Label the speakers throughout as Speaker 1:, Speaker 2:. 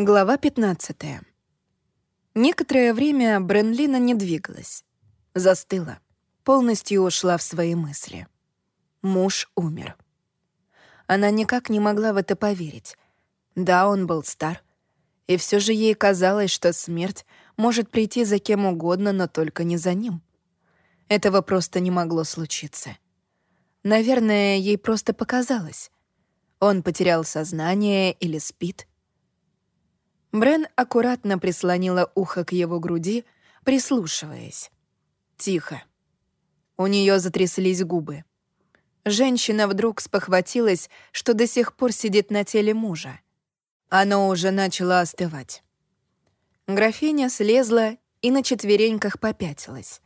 Speaker 1: Глава 15. Некоторое время Бренлина не двигалась. Застыла. Полностью ушла в свои мысли. Муж умер. Она никак не могла в это поверить. Да, он был стар. И все же ей казалось, что смерть может прийти за кем угодно, но только не за ним. Этого просто не могло случиться. Наверное, ей просто показалось. Он потерял сознание или спит — Брен аккуратно прислонила ухо к его груди, прислушиваясь. Тихо. У нее затряслись губы. Женщина вдруг спохватилась, что до сих пор сидит на теле мужа. Оно уже начало остывать. Графиня слезла и на четвереньках попятилась.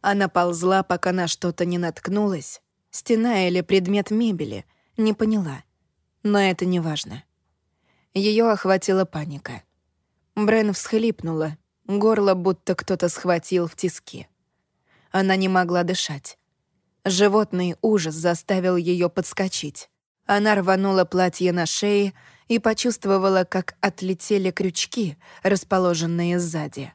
Speaker 1: Она ползла, пока на что-то не наткнулась. Стена или предмет мебели, не поняла. Но это не важно. Ее охватила паника. Брен всхлипнула, горло будто кто-то схватил в тиски. Она не могла дышать. Животный ужас заставил ее подскочить. Она рванула платье на шее и почувствовала, как отлетели крючки, расположенные сзади.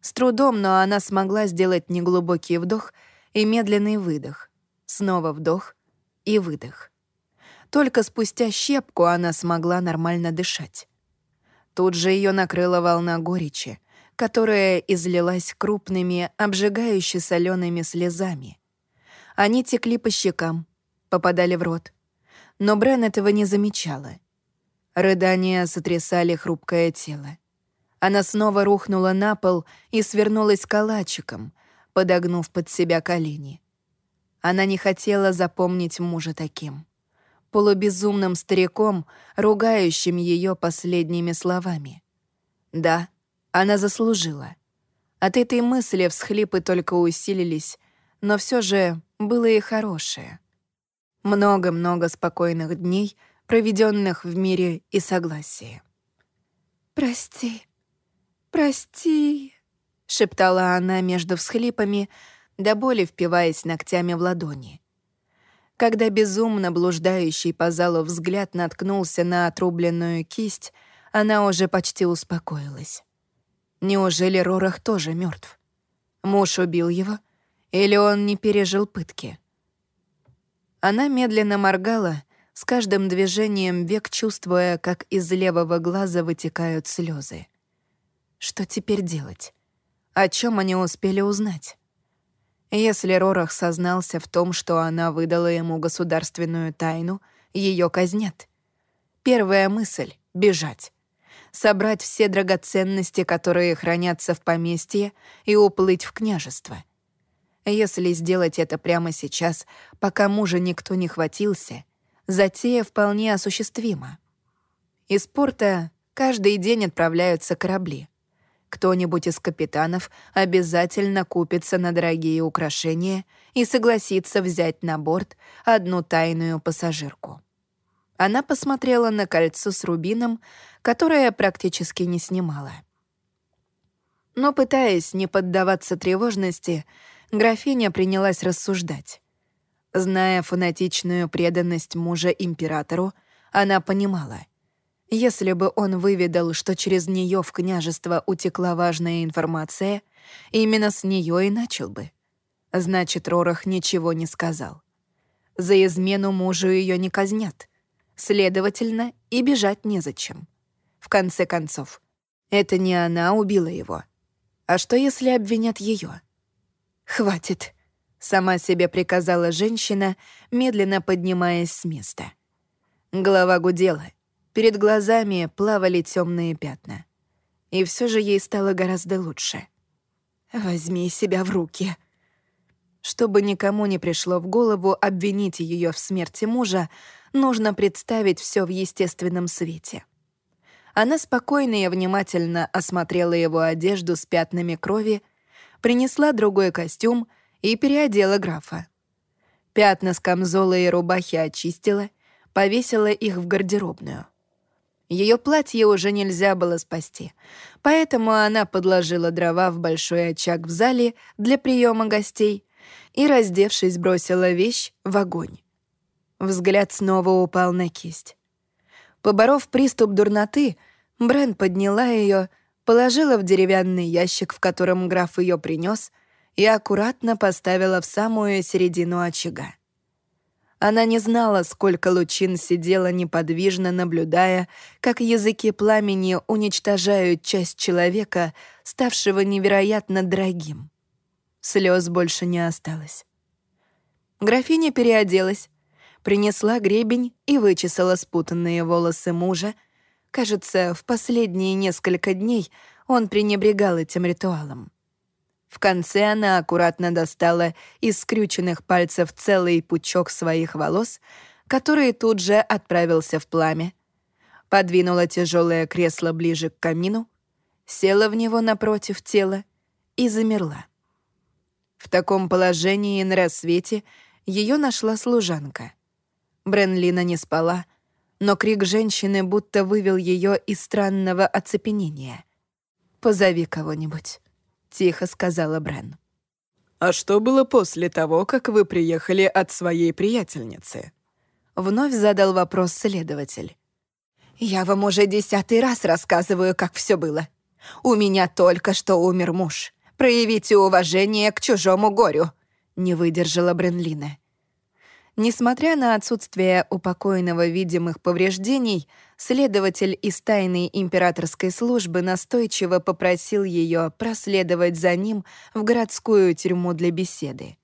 Speaker 1: С трудом, но она смогла сделать неглубокий вдох и медленный выдох. Снова вдох и выдох. Только спустя щепку она смогла нормально дышать. Тут же ее накрыла волна горечи, которая излилась крупными, обжигающе солеными слезами. Они текли по щекам, попадали в рот. Но Брен этого не замечала. Рыдания сотрясали хрупкое тело. Она снова рухнула на пол и свернулась калачиком, подогнув под себя колени. Она не хотела запомнить мужа таким полубезумным стариком, ругающим ее последними словами. Да, она заслужила. От этой мысли всхлипы только усилились, но все же было и хорошее. Много-много спокойных дней, проведенных в мире и согласии. «Прости, прости», — шептала она между всхлипами, до боли впиваясь ногтями в ладони. Когда безумно блуждающий по залу взгляд наткнулся на отрубленную кисть, она уже почти успокоилась. Неужели Рорах тоже мертв? Муж убил его? Или он не пережил пытки? Она медленно моргала, с каждым движением век чувствуя, как из левого глаза вытекают слезы. Что теперь делать? О чем они успели узнать? Если Рорах сознался в том, что она выдала ему государственную тайну, ее казнят. Первая мысль — бежать. Собрать все драгоценности, которые хранятся в поместье, и уплыть в княжество. Если сделать это прямо сейчас, пока мужа никто не хватился, затея вполне осуществима. Из порта каждый день отправляются корабли. Кто-нибудь из капитанов обязательно купится на дорогие украшения и согласится взять на борт одну тайную пассажирку. Она посмотрела на кольцо с рубином, которое практически не снимала. Но, пытаясь не поддаваться тревожности, графиня принялась рассуждать. Зная фанатичную преданность мужа императору, она понимала — если бы он выведал, что через нее в княжество утекла важная информация, именно с нее и начал бы. Значит, Рорах ничего не сказал. За измену мужу ее не казнят. Следовательно, и бежать незачем. В конце концов, это не она убила его. А что, если обвинят ее? «Хватит», — сама себе приказала женщина, медленно поднимаясь с места. Голова гудела — Перед глазами плавали темные пятна. И все же ей стало гораздо лучше. «Возьми себя в руки». Чтобы никому не пришло в голову обвинить ее в смерти мужа, нужно представить все в естественном свете. Она спокойно и внимательно осмотрела его одежду с пятнами крови, принесла другой костюм и переодела графа. Пятна с камзола и рубахи очистила, повесила их в гардеробную. Ее платье уже нельзя было спасти, поэтому она подложила дрова в большой очаг в зале для приема гостей и, раздевшись, бросила вещь в огонь. Взгляд снова упал на кисть. Поборов приступ дурноты, Брен подняла ее, положила в деревянный ящик, в котором граф ее принес, и аккуратно поставила в самую середину очага. Она не знала, сколько лучин сидела неподвижно, наблюдая, как языки пламени уничтожают часть человека, ставшего невероятно дорогим. Слез больше не осталось. Графиня переоделась, принесла гребень и вычесала спутанные волосы мужа. Кажется, в последние несколько дней он пренебрегал этим ритуалом. В конце она аккуратно достала из скрюченных пальцев целый пучок своих волос, который тут же отправился в пламя. Подвинула тяжелое кресло ближе к камину, села в него напротив тела и замерла. В таком положении на рассвете ее нашла служанка. Бренлина не спала, но крик женщины будто вывел ее из странного оцепенения. «Позови кого-нибудь». — тихо сказала Брен.
Speaker 2: «А что было после того, как вы приехали от своей приятельницы?»
Speaker 1: Вновь задал вопрос следователь. «Я вам уже десятый раз рассказываю, как все было. У меня только что умер муж. Проявите уважение к чужому горю», — не выдержала Бренлина. Несмотря на отсутствие у покойного видимых повреждений, следователь из тайной императорской службы настойчиво попросил ее проследовать за ним в городскую тюрьму для беседы.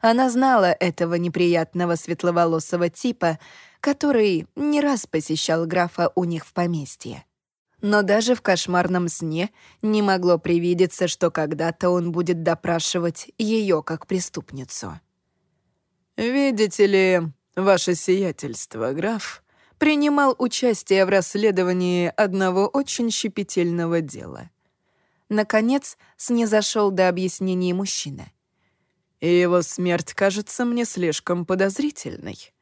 Speaker 1: Она знала этого неприятного светловолосого типа, который не раз посещал графа у них в поместье. Но даже в кошмарном сне не могло привидеться, что когда-то он будет допрашивать ее как преступницу.
Speaker 2: «Видите ли, ваше сиятельство, граф, принимал участие в расследовании одного очень щепетильного дела».
Speaker 1: Наконец, снизошел до объяснений мужчина.
Speaker 2: «И его смерть кажется мне слишком подозрительной».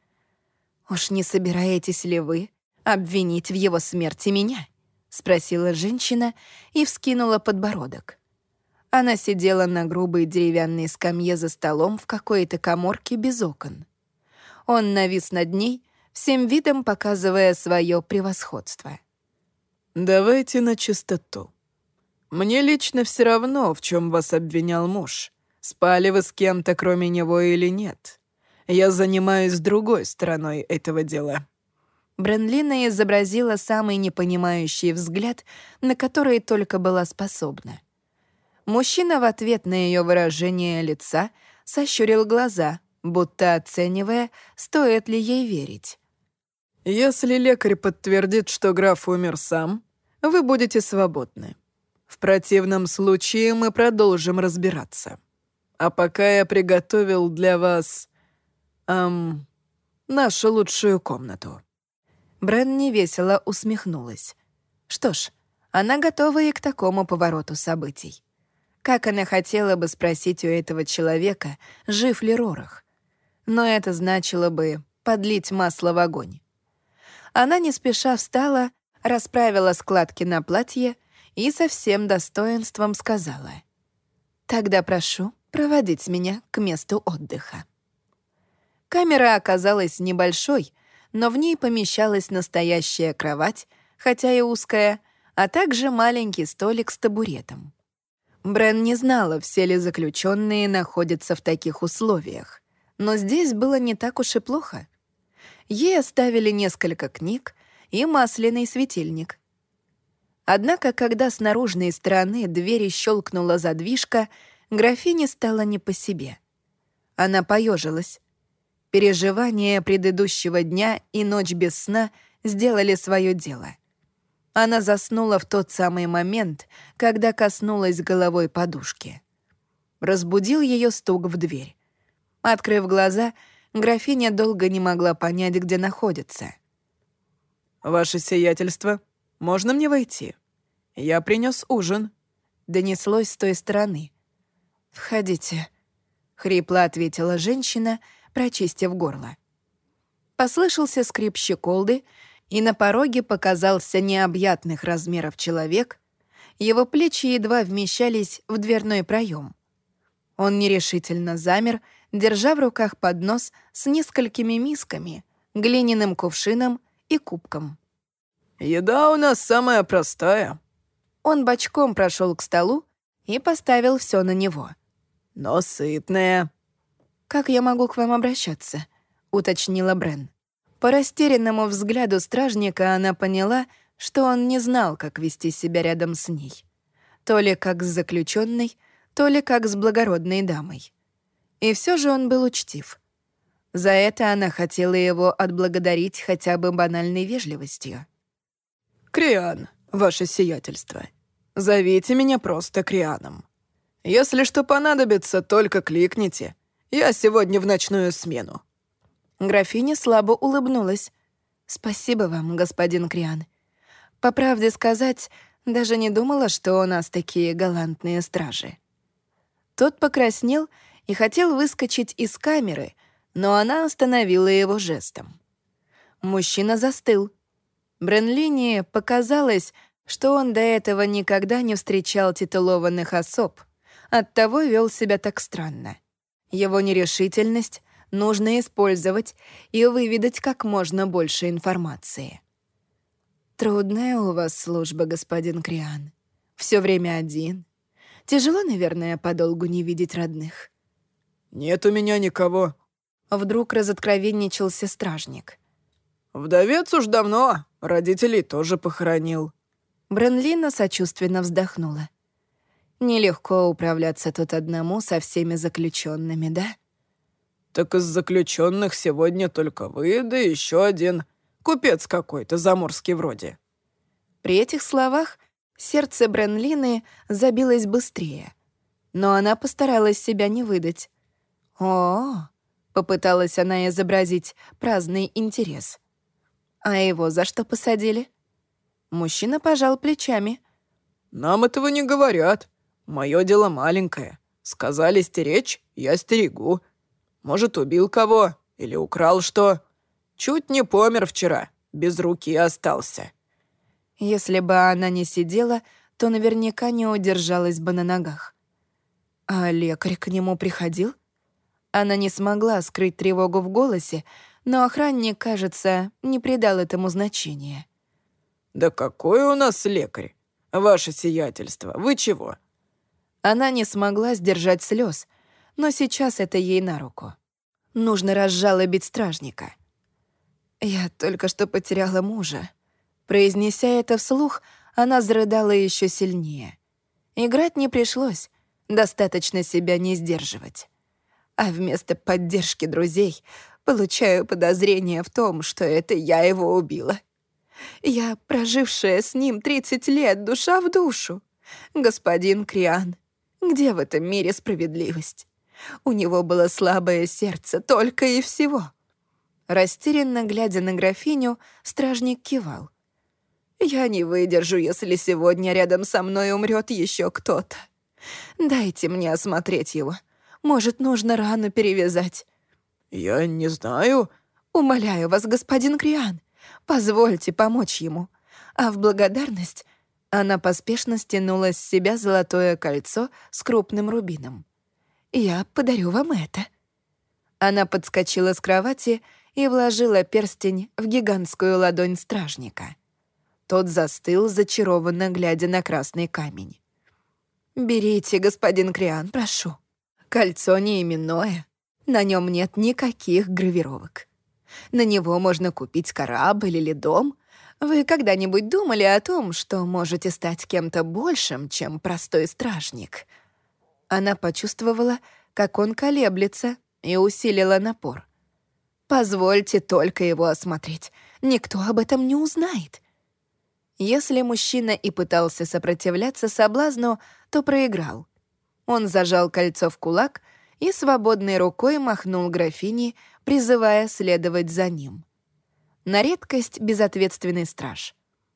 Speaker 1: «Уж не собираетесь ли вы обвинить в его смерти меня?» — спросила женщина и вскинула подбородок. Она сидела на грубой деревянной скамье за столом в какой-то коморке без окон. Он навис над ней, всем видом показывая свое превосходство.
Speaker 2: «Давайте на чистоту. Мне лично все равно, в чем вас обвинял муж. Спали вы с кем-то, кроме него, или нет. Я занимаюсь другой стороной этого дела».
Speaker 1: Бренлина изобразила самый непонимающий взгляд, на который только была способна. Мужчина в ответ на ее выражение лица сощурил глаза, будто оценивая, стоит ли ей верить.
Speaker 2: «Если лекарь подтвердит, что граф умер сам, вы будете свободны. В противном случае мы продолжим разбираться. А пока я приготовил для вас... эм... нашу лучшую комнату».
Speaker 1: Брен невесело усмехнулась. Что ж, она готова и к такому повороту событий. Как она хотела бы спросить у этого человека, жив ли Рорах. Но это значило бы подлить масло в огонь. Она не спеша встала, расправила складки на платье и со всем достоинством сказала. «Тогда прошу проводить меня к месту отдыха». Камера оказалась небольшой, но в ней помещалась настоящая кровать, хотя и узкая, а также маленький столик с табуретом. Брен не знала, все ли заключенные находятся в таких условиях. Но здесь было не так уж и плохо. Ей оставили несколько книг и масляный светильник. Однако, когда с наружной стороны двери щелкнула задвижка, графине стало не по себе. Она поежилась. Переживания предыдущего дня и ночь без сна сделали свое дело. Она заснула в тот самый момент, когда коснулась головой подушки. Разбудил ее стук в дверь. Открыв глаза, графиня долго не могла понять, где находится.
Speaker 2: «Ваше сиятельство, можно мне войти? Я принес ужин», —
Speaker 1: донеслось с той стороны. «Входите», — хрипло ответила женщина, прочистив горло. Послышался скрип щеколды, и на пороге показался необъятных размеров человек, его плечи едва вмещались в дверной проем. Он нерешительно замер, держа в руках поднос с несколькими мисками, глиняным кувшином и кубком.
Speaker 2: «Еда у нас самая простая».
Speaker 1: Он бочком прошел к столу и поставил все на него.
Speaker 2: «Но сытная».
Speaker 1: «Как я могу к вам обращаться?» — уточнила Брен. По растерянному взгляду стражника она поняла, что он не знал, как вести себя рядом с ней. То ли как с заключенной, то ли как с благородной дамой. И все же он был учтив. За это она хотела его отблагодарить хотя бы банальной вежливостью.
Speaker 2: «Криан, ваше сиятельство. Зовите меня просто Крианом. Если что понадобится, только кликните. Я сегодня в ночную смену».
Speaker 1: Графиня слабо улыбнулась. «Спасибо вам, господин Криан. По правде сказать, даже не думала, что у нас такие галантные стражи». Тот покраснел и хотел выскочить из камеры, но она остановила его жестом. Мужчина застыл. Бренлине показалось, что он до этого никогда не встречал титулованных особ, оттого вел себя так странно. Его нерешительность нужно использовать и выведать как можно больше информации. «Трудная у вас служба, господин Криан. Все время один. Тяжело, наверное, подолгу не видеть родных».
Speaker 2: «Нет у меня никого».
Speaker 1: Вдруг разоткровенничался стражник.
Speaker 2: «Вдовец уж давно, родителей тоже похоронил».
Speaker 1: Бранлина сочувственно вздохнула. Нелегко управляться тут одному со всеми заключенными, да?
Speaker 2: Так из заключенных сегодня только вы, да еще один. Купец какой-то, заморский вроде.
Speaker 1: При этих словах сердце Бренлины забилось быстрее. Но она постаралась себя не выдать. О, попыталась она изобразить праздный интерес. А его за что посадили? Мужчина пожал плечами.
Speaker 2: «Нам этого не говорят. Мое дело маленькое. Сказали стеречь, я стерегу. Может, убил кого или украл что. Чуть не помер вчера, без руки остался».
Speaker 1: Если бы она не сидела, то наверняка не удержалась бы на ногах. А лекарь к нему приходил? Она не смогла скрыть тревогу в голосе, но охранник, кажется, не придал этому значения.
Speaker 2: «Да какой у нас лекарь? Ваше сиятельство, вы чего?»
Speaker 1: Она не смогла сдержать слез, но сейчас это ей на руку. Нужно разжалобить стражника. «Я только что потеряла мужа». Произнеся это вслух, она зарыдала еще сильнее. Играть не пришлось, достаточно себя не сдерживать. А вместо поддержки друзей получаю подозрение в том, что это я его убила. Я, прожившая с ним 30 лет, душа в душу. Господин Криан, где в этом мире справедливость? У него было слабое сердце, только и всего. Растерянно глядя на графиню, стражник кивал. «Я не выдержу, если сегодня рядом со мной умрет еще кто-то. Дайте мне осмотреть его. Может, нужно рану перевязать».
Speaker 2: «Я не знаю».
Speaker 1: «Умоляю вас, господин Криан, позвольте помочь ему. А в благодарность она поспешно стянула с себя золотое кольцо с крупным рубином. «Я подарю вам это». Она подскочила с кровати и вложила перстень в гигантскую ладонь стражника. Тот застыл, зачарованно глядя на красный камень. «Берите, господин Криан, прошу. Кольцо неименное. На нем нет никаких гравировок. На него можно купить корабль или дом, вы когда-нибудь думали о том, что можете стать кем-то большим, чем простой стражник?» Она почувствовала, как он колеблется, и усилила напор. «Позвольте только его осмотреть. Никто об этом не узнает». Если мужчина и пытался сопротивляться соблазну, то проиграл. Он зажал кольцо в кулак и свободной рукой махнул графине, призывая следовать за ним на редкость безответственный страж.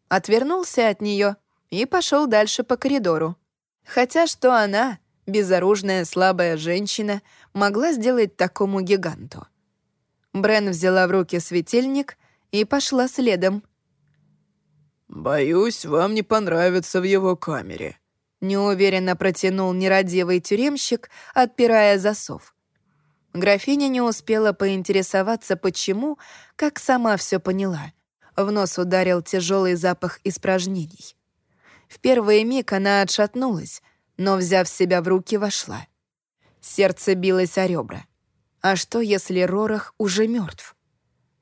Speaker 1: Отвернулся от нее и пошел дальше по коридору. Хотя что она, безоружная слабая женщина, могла сделать такому гиганту? Брен взяла в руки светильник и пошла следом.
Speaker 2: «Боюсь, вам не понравится в его камере», —
Speaker 1: неуверенно протянул нерадивый тюремщик, отпирая засов. Графиня не успела поинтересоваться, почему, как сама все поняла. В нос ударил тяжелый запах испражнений. В первый миг она отшатнулась, но, взяв себя в руки, вошла. Сердце билось о ребра. А что, если Рорах уже мертв?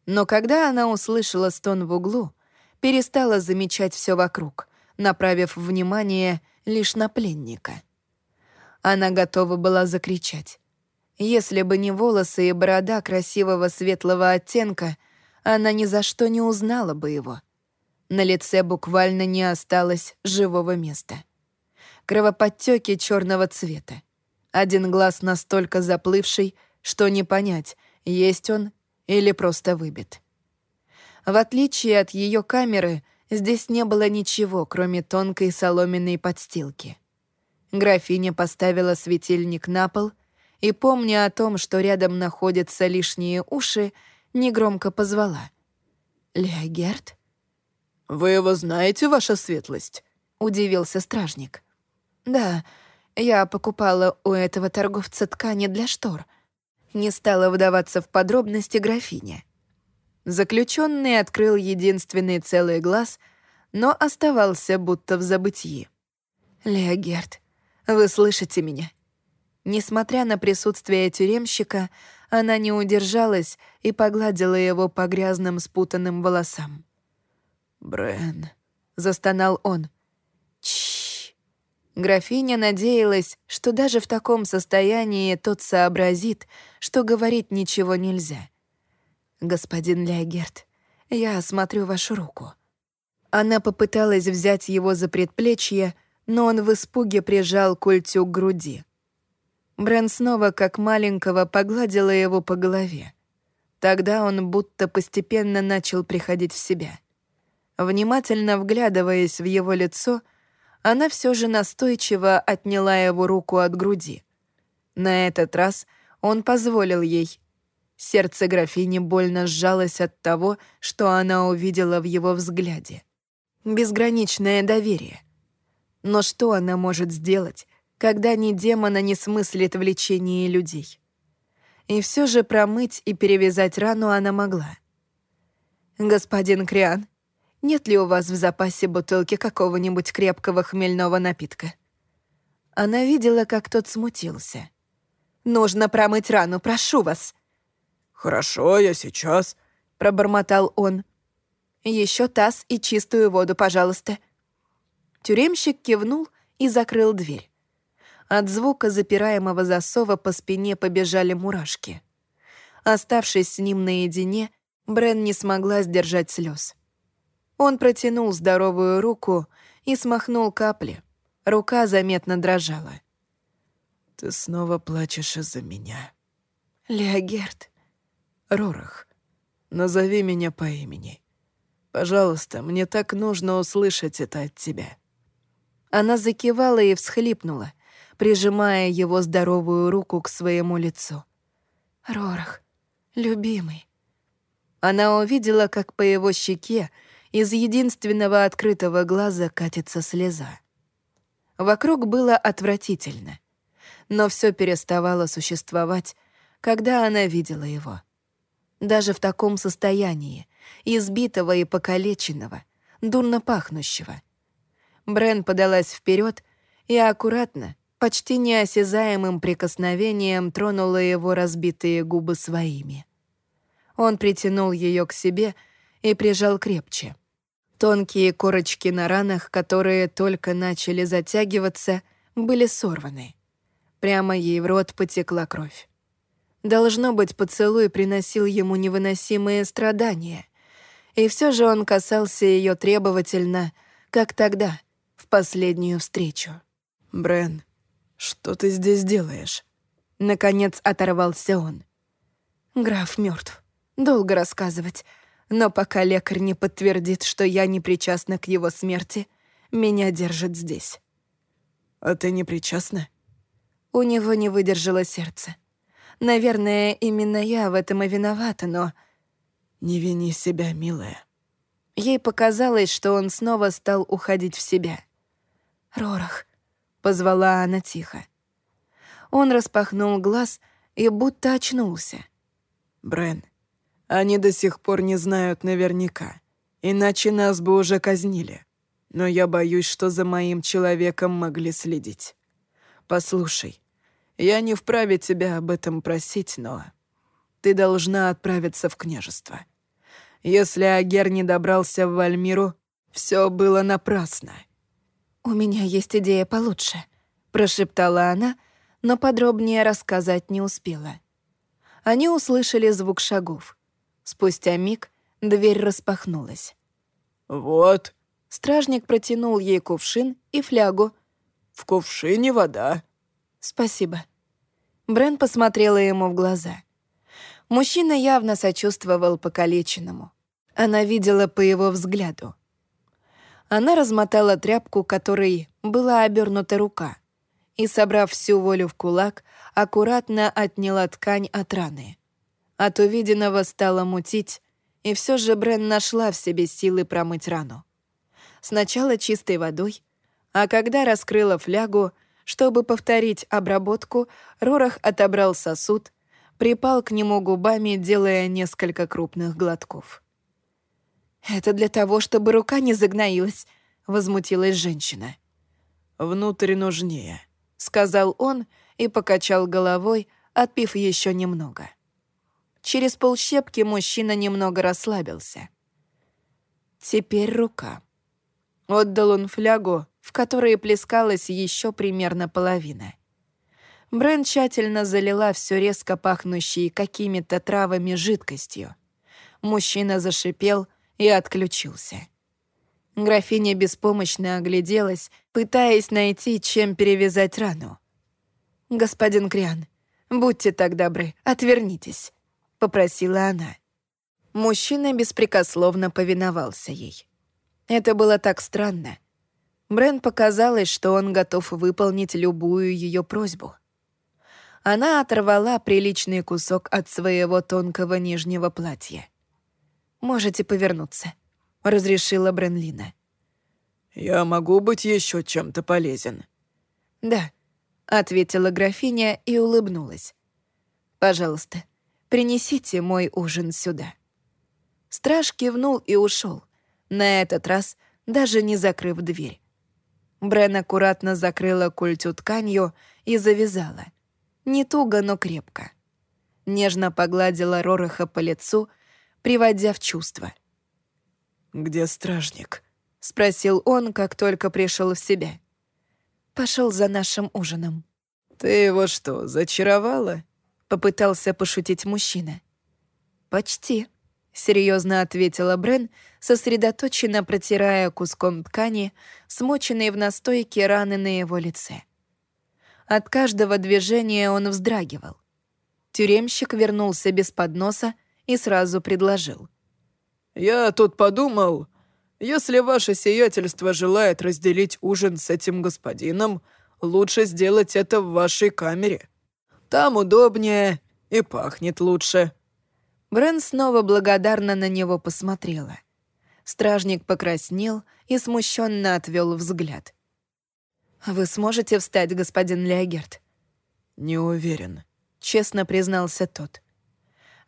Speaker 1: Но когда она услышала стон в углу, перестала замечать все вокруг, направив внимание лишь на пленника. Она готова была закричать. Если бы не волосы и борода красивого светлого оттенка, она ни за что не узнала бы его. На лице буквально не осталось живого места. Кровоподтеки черного цвета. Один глаз настолько заплывший, что не понять, есть он или просто выбит. В отличие от ее камеры, здесь не было ничего, кроме тонкой соломенной подстилки. Графиня поставила светильник на пол и, помня о том, что рядом находятся лишние уши, негромко позвала. «Леогерт?»
Speaker 2: «Вы его знаете, ваша светлость?» — удивился стражник.
Speaker 1: «Да, я покупала у этого торговца ткани для штор», не стала вдаваться в подробности графиня. Заключенный открыл единственный целый глаз, но оставался будто в забытии. «Леогерт, вы слышите меня?» Несмотря на присутствие тюремщика, она не удержалась и погладила его по грязным спутанным волосам.
Speaker 2: «Брен», —
Speaker 1: застонал он. Графиня надеялась, что даже в таком состоянии тот сообразит, что говорить ничего нельзя. «Господин Леогерт, я осмотрю вашу руку». Она попыталась взять его за предплечье, но он в испуге прижал культю к груди. Брэн снова, как маленького, погладила его по голове. Тогда он будто постепенно начал приходить в себя. Внимательно вглядываясь в его лицо, она все же настойчиво отняла его руку от груди. На этот раз он позволил ей. Сердце графини больно сжалось от того, что она увидела в его взгляде. Безграничное доверие. Но что она может сделать, когда ни демона не смыслит в лечении людей? И все же промыть и перевязать рану она могла. «Господин Криан, нет ли у вас в запасе бутылки какого-нибудь крепкого хмельного напитка?» Она видела, как тот смутился. «Нужно промыть рану, прошу вас!»
Speaker 2: «Хорошо, я сейчас», —
Speaker 1: пробормотал он. Еще таз и чистую воду, пожалуйста». Тюремщик кивнул и закрыл дверь. От звука запираемого засова по спине побежали мурашки. Оставшись с ним наедине, Брен не смогла сдержать слез. Он протянул здоровую руку и смахнул капли. Рука заметно дрожала.
Speaker 2: «Ты снова плачешь из-за меня».
Speaker 1: «Леогерт».
Speaker 2: «Рорах, назови меня по имени. Пожалуйста, мне так нужно услышать это от тебя».
Speaker 1: Она закивала и всхлипнула, прижимая его здоровую руку к своему лицу. «Рорах, любимый». Она увидела, как по его щеке из единственного открытого глаза катится слеза. Вокруг было отвратительно, но все переставало существовать, когда она видела его. Даже в таком состоянии, избитого и покалеченного, дурно пахнущего. Брен подалась вперед и аккуратно, почти неосязаемым прикосновением тронула его разбитые губы своими. Он притянул ее к себе и прижал крепче. Тонкие корочки на ранах, которые только начали затягиваться, были сорваны. Прямо ей в рот потекла кровь. Должно быть, поцелуй приносил ему невыносимые страдания. И все же он касался ее требовательно, как тогда, в последнюю встречу.
Speaker 2: «Брен, что ты здесь делаешь?»
Speaker 1: Наконец оторвался он. «Граф мертв. Долго рассказывать. Но пока лекарь не подтвердит, что я не причастна к его смерти, меня держит здесь.
Speaker 2: А ты не причастна?
Speaker 1: У него не выдержало сердце. Наверное, именно я в этом и виновата, но...
Speaker 2: Не вини себя, милая.
Speaker 1: Ей показалось, что он снова стал уходить в себя. «Рорах», — позвала она тихо. Он распахнул глаз и будто очнулся.
Speaker 2: «Брен, они до сих пор не знают наверняка. Иначе нас бы уже казнили. Но я боюсь, что за моим человеком могли следить. Послушай, я не вправе тебя об этом просить, но ты должна отправиться в княжество. Если Агер не добрался в Вальмиру, все было напрасно.
Speaker 1: «У меня есть идея получше», — прошептала она, но подробнее рассказать не успела. Они услышали звук шагов. Спустя миг дверь распахнулась.
Speaker 2: «Вот».
Speaker 1: Стражник протянул ей кувшин и флягу.
Speaker 2: «В кувшине вода».
Speaker 1: «Спасибо». Брен посмотрела ему в глаза. Мужчина явно сочувствовал покалеченному. Она видела по его взгляду. Она размотала тряпку, которой была обернута рука, и, собрав всю волю в кулак, аккуратно отняла ткань от раны. От увиденного стало мутить, и все же Брен нашла в себе силы промыть рану. Сначала чистой водой, а когда раскрыла флягу, чтобы повторить обработку, Рорах отобрал сосуд, припал к нему губами, делая несколько крупных глотков. «Это для того, чтобы рука не загноилась», — возмутилась женщина.
Speaker 2: «Внутрь нужнее», —
Speaker 1: сказал он и покачал головой, отпив еще немного. Через полщепки мужчина немного расслабился. Теперь рука. Отдал он флягу, в которой плескалась еще примерно половина. Брэн тщательно залила все резко пахнущей какими-то травами жидкостью. Мужчина зашипел и отключился. Графиня беспомощно огляделась, пытаясь найти, чем перевязать рану. «Господин Криан, будьте так добры, отвернитесь», — попросила она. Мужчина беспрекословно повиновался ей. Это было так странно. Брен показалось, что он готов выполнить любую ее просьбу. Она оторвала приличный кусок от своего тонкого нижнего платья. «Можете повернуться», — разрешила Бренлина.
Speaker 2: «Я могу быть еще чем-то полезен?»
Speaker 1: «Да», ответила графиня и улыбнулась. «Пожалуйста, принесите мой ужин сюда». Страж кивнул и ушел, на этот раз даже не закрыв дверь. Брен аккуратно закрыла культю тканью и завязала. Не туго, но крепко. Нежно погладила Рораха по лицу, приводя в чувство.
Speaker 2: «Где стражник?»
Speaker 1: — спросил он, как только пришел в себя пошел за нашим ужином».
Speaker 2: «Ты его что, зачаровала?»
Speaker 1: — попытался пошутить мужчина. «Почти», — серьезно ответила Брен, сосредоточенно протирая куском ткани, смоченной в настойке раны на его лице. От каждого движения он вздрагивал. Тюремщик вернулся без подноса и сразу предложил.
Speaker 2: «Я тут подумал, если ваше сиятельство желает разделить ужин с этим господином, лучше сделать это в вашей камере. Там удобнее и пахнет лучше».
Speaker 1: Брен снова благодарно на него посмотрела. Стражник покраснел и смущенно отвел взгляд. «Вы сможете встать, господин Леогерт?»
Speaker 2: «Не уверен», —
Speaker 1: честно признался тот.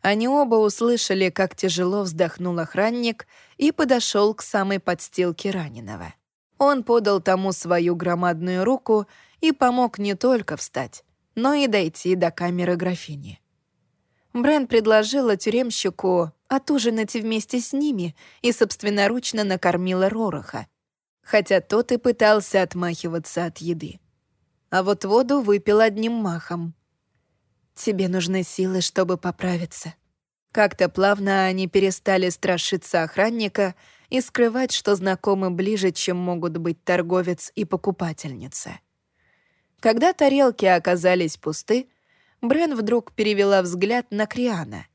Speaker 1: Они оба услышали, как тяжело вздохнул охранник и подошел к самой подстилке раненого. Он подал тому свою громадную руку и помог не только встать, но и дойти до камеры графини. Брэн предложила тюремщику отужинать вместе с ними и собственноручно накормила Рораха, хотя тот и пытался отмахиваться от еды. А вот воду выпил одним махом — Тебе нужны силы, чтобы поправиться». Как-то плавно они перестали страшиться охранника и скрывать, что знакомы ближе, чем могут быть торговец и покупательница. Когда тарелки оказались пусты, Брен вдруг перевела взгляд на Криана.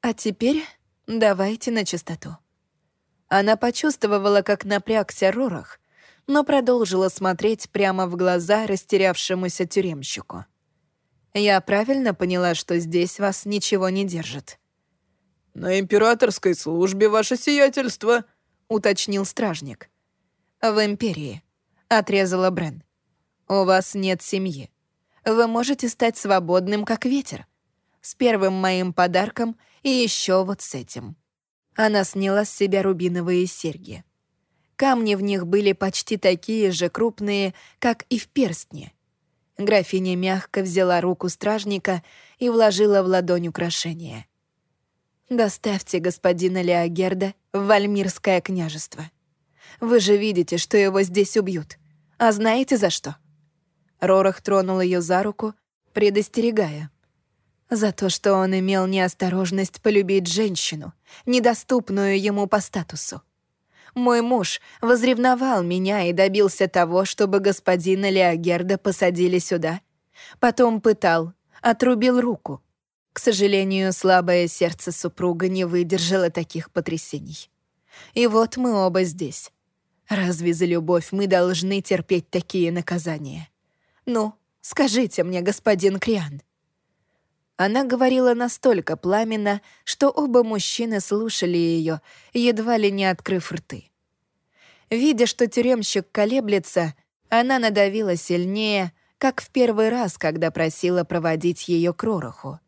Speaker 1: «А теперь давайте на чистоту». Она почувствовала, как напрягся Рорах, но продолжила смотреть прямо в глаза растерявшемуся тюремщику. Я правильно поняла, что здесь вас ничего не держит?»
Speaker 2: «На императорской службе, ваше сиятельство», —
Speaker 1: уточнил стражник. «В империи», — отрезала Брен. «У вас нет семьи. Вы можете стать свободным, как ветер. С первым моим подарком и еще вот с этим». Она сняла с себя рубиновые серьги. Камни в них были почти такие же крупные, как и в перстне. Графиня мягко взяла руку стражника и вложила в ладонь украшение. «Доставьте господина Леогерда в Вальмирское княжество. Вы же видите, что его здесь убьют. А знаете за что?» Рорах тронул ее за руку, предостерегая. За то, что он имел неосторожность полюбить женщину, недоступную ему по статусу. Мой муж возревновал меня и добился того, чтобы господина Леогерда посадили сюда. Потом пытал, отрубил руку. К сожалению, слабое сердце супруга не выдержало таких потрясений. И вот мы оба здесь. Разве за любовь мы должны терпеть такие наказания? Ну, скажите мне, господин Криан. Она говорила настолько пламенно, что оба мужчины слушали ее, едва ли не открыв рты. Видя, что тюремщик колеблется, она надавила сильнее, как в первый раз, когда просила проводить ее к Ророху.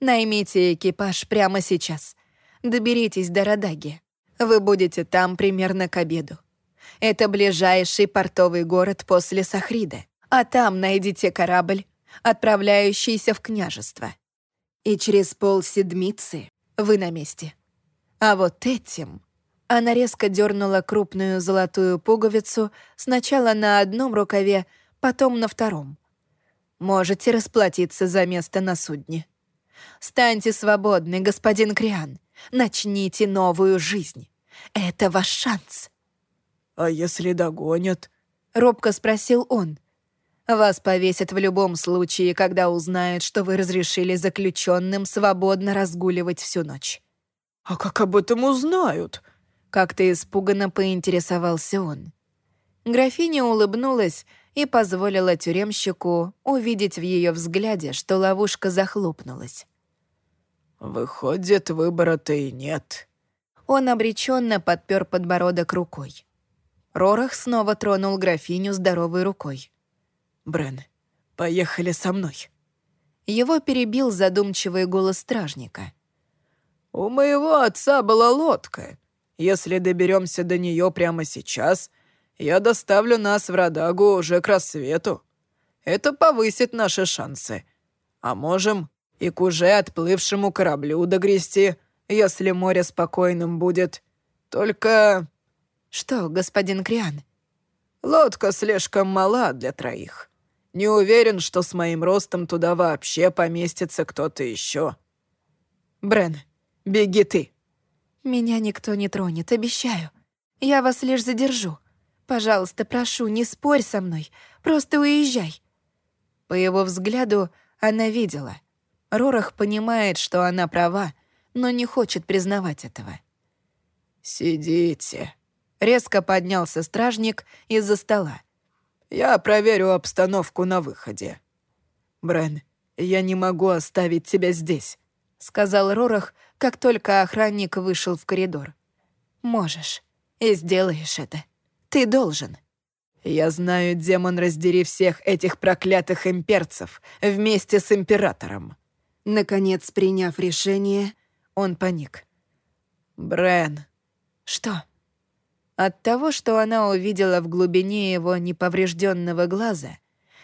Speaker 1: «Наймите экипаж прямо сейчас. Доберитесь до Радаги. Вы будете там примерно к обеду. Это ближайший портовый город после Сахрида, а там найдите корабль, отправляющийся в княжество. И через полседмицы вы на месте. А вот этим она резко дернула крупную золотую пуговицу сначала на одном рукаве, потом на втором. Можете расплатиться за место на судне. Станьте свободны, господин Криан. Начните новую жизнь. Это ваш шанс.
Speaker 2: «А если догонят?»
Speaker 1: — робко спросил он. «Вас повесят в любом случае, когда узнают, что вы разрешили заключенным свободно разгуливать всю ночь».
Speaker 2: «А как об этом узнают?»
Speaker 1: Как-то испуганно поинтересовался он. Графиня улыбнулась и позволила тюремщику увидеть в ее взгляде, что ловушка захлопнулась.
Speaker 2: «Выходит, выбора-то и нет».
Speaker 1: Он обреченно подпер подбородок рукой. Рорах снова тронул графиню здоровой рукой.
Speaker 2: «Брен, поехали со мной».
Speaker 1: Его перебил задумчивый голос стражника.
Speaker 2: «У моего отца была лодка. Если доберемся до нее прямо сейчас, я доставлю нас в Радагу уже к рассвету. Это повысит наши шансы. А можем и к уже отплывшему кораблю догрести, если море спокойным будет. Только...»
Speaker 1: «Что, господин Криан?»
Speaker 2: «Лодка слишком мала для троих. Не уверен, что с моим ростом туда вообще поместится кто-то еще. Брен, беги ты!»
Speaker 1: «Меня никто не тронет, обещаю. Я вас лишь задержу. Пожалуйста, прошу, не спорь со мной. Просто уезжай». По его взгляду она видела. Рорах понимает, что она права, но не хочет признавать этого.
Speaker 2: «Сидите», —
Speaker 1: резко поднялся стражник из-за стола.
Speaker 2: «Я проверю обстановку на выходе». «Брен, я не могу оставить тебя здесь», — сказал Рорах, как только охранник вышел в коридор.
Speaker 1: «Можешь. И сделаешь это. Ты должен».
Speaker 2: «Я знаю, демон, раздери всех этих проклятых имперцев вместе с императором».
Speaker 1: Наконец, приняв решение, он паник.
Speaker 2: «Брен».
Speaker 1: «Что?» От того, что она увидела в глубине его неповрежденного глаза,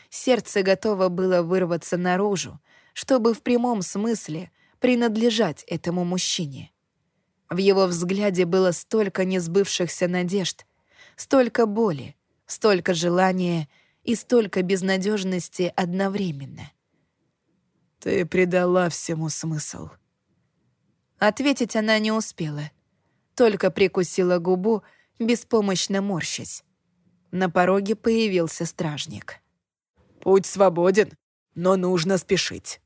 Speaker 1: сердце готово было вырваться наружу, чтобы в прямом смысле принадлежать этому мужчине. В его взгляде было столько несбывшихся надежд, столько боли, столько желания и столько безнадежности одновременно.
Speaker 2: «Ты придала всему смысл».
Speaker 1: Ответить она не успела, только прикусила губу, беспомощно морщась. На пороге появился стражник.
Speaker 2: «Путь свободен, но нужно спешить».